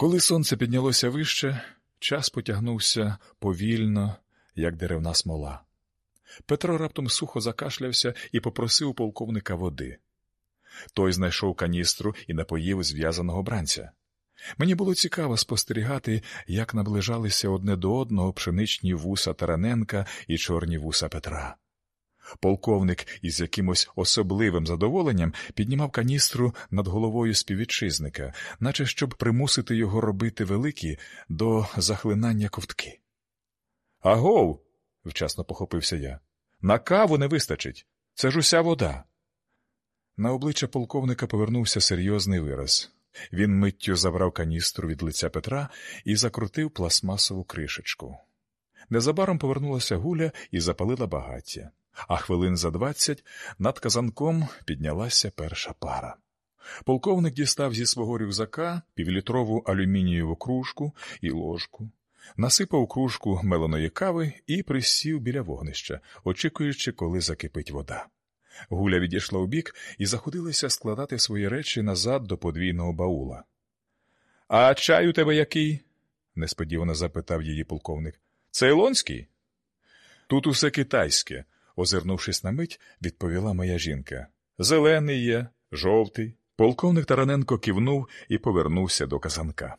Коли сонце піднялося вище, час потягнувся повільно, як деревна смола. Петро раптом сухо закашлявся і попросив полковника води. Той знайшов каністру і напоїв зв'язаного бранця. Мені було цікаво спостерігати, як наближалися одне до одного пшеничні вуса Тараненка і чорні вуса Петра. Полковник із якимось особливим задоволенням піднімав каністру над головою співвітчизника, наче щоб примусити його робити великі до захлинання ковтки. Агов. вчасно похопився я. На каву не вистачить. Це ж уся вода. На обличчя полковника повернувся серйозний вираз. Він миттю забрав каністру від лиця Петра і закрутив пластмасову кришечку. Незабаром повернулася гуля і запалила багаття, а хвилин за двадцять над казанком піднялася перша пара. Полковник дістав зі свого рюкзака півлітрову алюмінієву кружку і ложку, насипав кружку меленої кави і присів біля вогнища, очікуючи, коли закипить вода. Гуля відійшла убік і заходилася складати свої речі назад до подвійного баула. А чай у тебе який? несподівано запитав її полковник. Цейлонський? Тут усе китайське, озирнувшись на мить, відповіла моя жінка. Зелений є, жовтий. Полковник Тараненко кивнув і повернувся до казанка.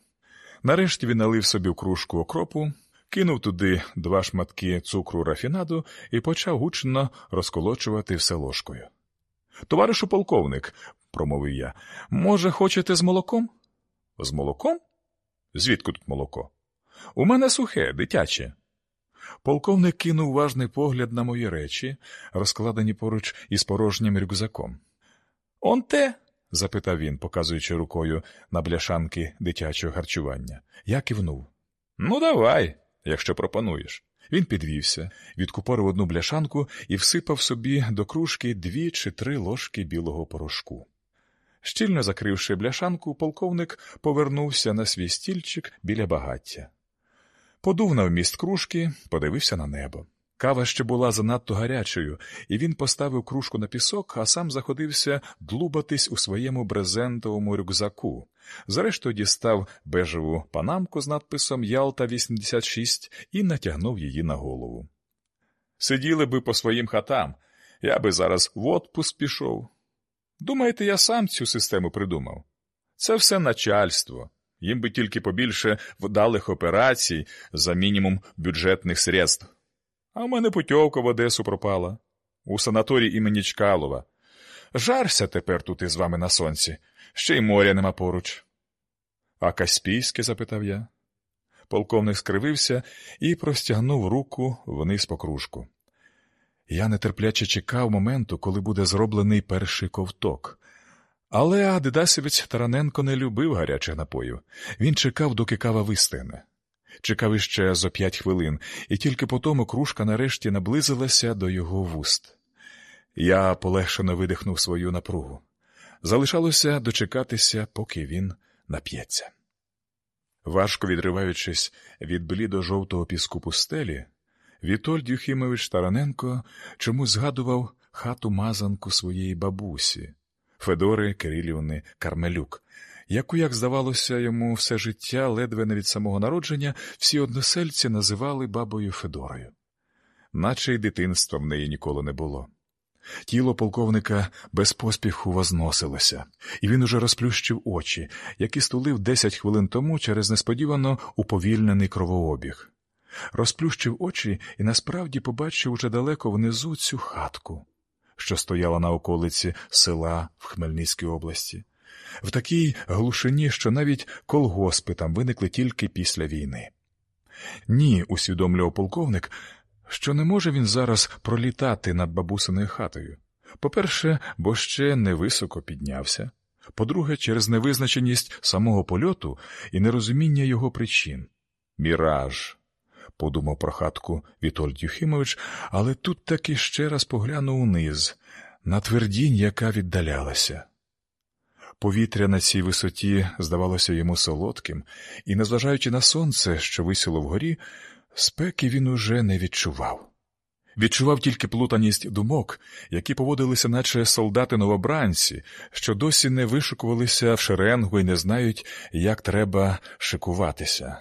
Нарешті він налив собі в кружку окропу, кинув туди два шматки цукру рафінаду і почав гучно розколочувати все ложкою. Товаришу полковник, промовив я, може, хочете з молоком? З молоком? Звідки тут молоко? У мене сухе, дитяче. Полковник кинув важний погляд на мої речі, розкладені поруч із порожнім рюкзаком. Он те? запитав він, показуючи рукою на бляшанки дитячого харчування. Я кивнув. Ну, давай, якщо пропонуєш. Він підвівся, відкупорив одну бляшанку і всипав собі до кружки дві чи три ложки білого порошку. Щільно закривши бляшанку, полковник повернувся на свій стільчик біля багаття. Подув на вміст кружки, подивився на небо. Кава ще була занадто гарячою, і він поставив кружку на пісок, а сам заходився длубатись у своєму брезентовому рюкзаку. Зрештою дістав бежеву панамку з надписом Ялта 86 і натягнув її на голову. Сиділи би по своїм хатам, я би зараз в отпуск пішов. Думаєте, я сам цю систему придумав? Це все начальство. Їм би тільки побільше вдалих операцій за мінімум бюджетних средств. А в мене путьовка в Одесу пропала. У санаторії імені Чкалова. Жарся тепер тут із вами на сонці, ще й моря нема поруч. А Каспійське? запитав я. Полковник скривився і простягнув руку вниз по кружку. Я нетерпляче чекав моменту, коли буде зроблений перший ковток. Але Адидасівець Тараненко не любив гарячих напоїв. Він чекав, доки кава вистине. Чекав іще зо п'ять хвилин, і тільки потому кружка нарешті наблизилася до його вуст. Я полегшено видихнув свою напругу. Залишалося дочекатися, поки він нап'ється. Важко відриваючись від блідо жовтого піску пустелі, Вітольд Юхімович Тараненко чомусь згадував хату мазанку своєї бабусі, Федори Кирилівни Кармелюк, яку, як здавалося йому, все життя, ледве не від самого народження, всі односельці називали бабою Федорою, наче й дитинства в неї ніколи не було. Тіло полковника без поспіху возносилося, і він уже розплющив очі, які стулив десять хвилин тому через несподівано уповільнений кровообіг. Розплющив очі і насправді побачив уже далеко внизу цю хатку, що стояла на околиці села в Хмельницькій області, в такій глушині, що навіть колгоспи там виникли тільки після війни. Ні, усвідомлював полковник, що не може він зараз пролітати над бабусиною хатою. По-перше, бо ще невисоко піднявся, по-друге, через невизначеність самого польоту і нерозуміння його причин. Міраж, подумав про хатку Вітольд Юхимович, але тут таки ще раз поглянув униз, на твердінь, яка віддалялася. Повітря на цій висоті здавалося йому солодким, і, незважаючи на сонце, що висіло вгорі, спеки він уже не відчував. Відчував тільки плутаність думок, які поводилися, наче солдати новобранці, що досі не вишикувалися в шеренгу і не знають, як треба шикуватися.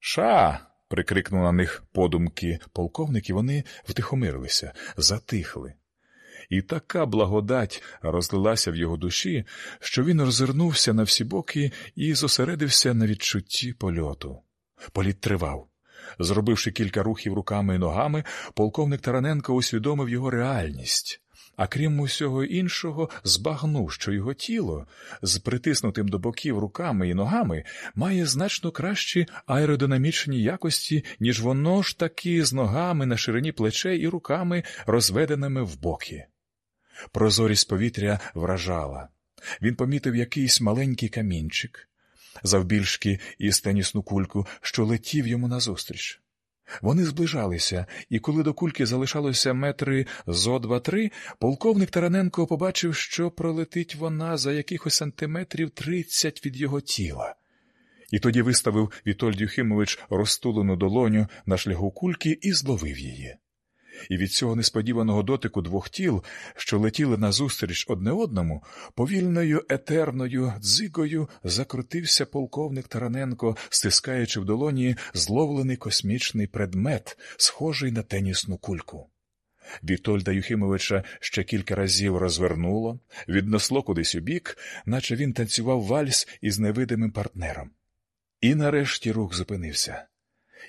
Ша. Прикрикнув на них подумки полковник, і вони втихомирилися, затихли. І така благодать розлилася в його душі, що він розвернувся на всі боки і зосередився на відчутті польоту. Політ тривав. Зробивши кілька рухів руками і ногами, полковник Тараненко усвідомив його реальність, а крім усього іншого, збагнув, що його тіло з притиснутим до боків руками і ногами має значно кращі аеродинамічні якості, ніж воно ж таки з ногами на ширині плечей і руками, розведеними в боки. Прозорість повітря вражала. Він помітив якийсь маленький камінчик, завбільшки із тенісну кульку, що летів йому назустріч. Вони зближалися, і коли до кульки залишалося метри зо два-три, полковник Тараненко побачив, що пролетить вона за якихось сантиметрів тридцять від його тіла. І тоді виставив Вітольд Юхимович розтулену долоню на шляху кульки і зловив її і від цього несподіваного дотику двох тіл, що летіли назустріч одне одному, повільною етерною дзигою закрутився полковник Тараненко, стискаючи в долоні зловлений космічний предмет, схожий на тенісну кульку. Вітольда Юхимовича ще кілька разів розвернуло, віднесло кудись у бік, наче він танцював вальс із невидимим партнером. І нарешті рух зупинився,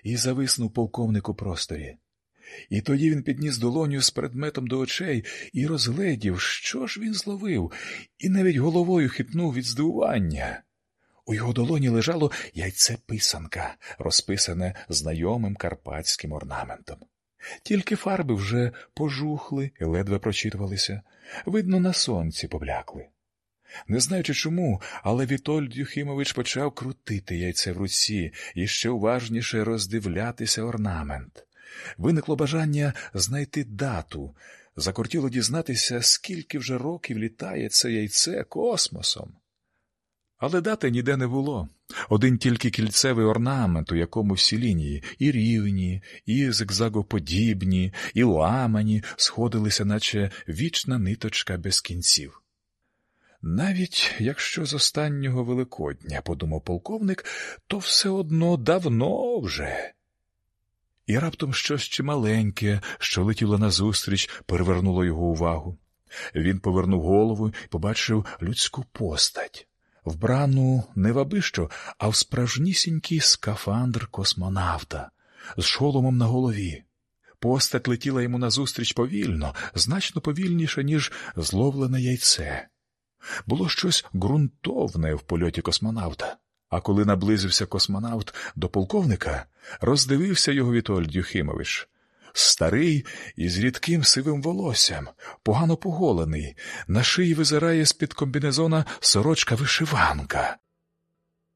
і зависнув полковник у просторі. І тоді він підніс долоню з предметом до очей і розгледів, що ж він зловив, і навіть головою хитнув від здивування. У його долоні лежало яйце писанка, розписане знайомим карпатським орнаментом. Тільки фарби вже пожухли і ледве прочитувалися, видно, на сонці поблякли. Не знаючи чому, але Вітольд Юхимович почав крутити яйце в руці і ще уважніше роздивлятися орнамент. Виникло бажання знайти дату, закортіло дізнатися, скільки вже років літає це яйце космосом. Але дати ніде не було. Один тільки кільцевий орнамент, у якому всі лінії, і рівні, і зигзагоподібні, і ламані, сходилися, наче вічна ниточка без кінців. Навіть якщо з останнього Великодня, подумав полковник, то все одно давно вже. І раптом щось чималеньке, що летіло назустріч, перевернуло його увагу. Він повернув голову і побачив людську постать, вбрану не в абищо, а в справжнісінький скафандр космонавта з шоломом на голові. Постать летіла йому назустріч повільно, значно повільніше, ніж зловлене яйце. Було щось ґрунтовне в польоті космонавта. А коли наблизився космонавт до полковника, роздивився його Вітольд Юхимович. Старий із рідким сивим волоссям, погано поголений, на шиї визирає з під комбінезона сорочка вишиванка.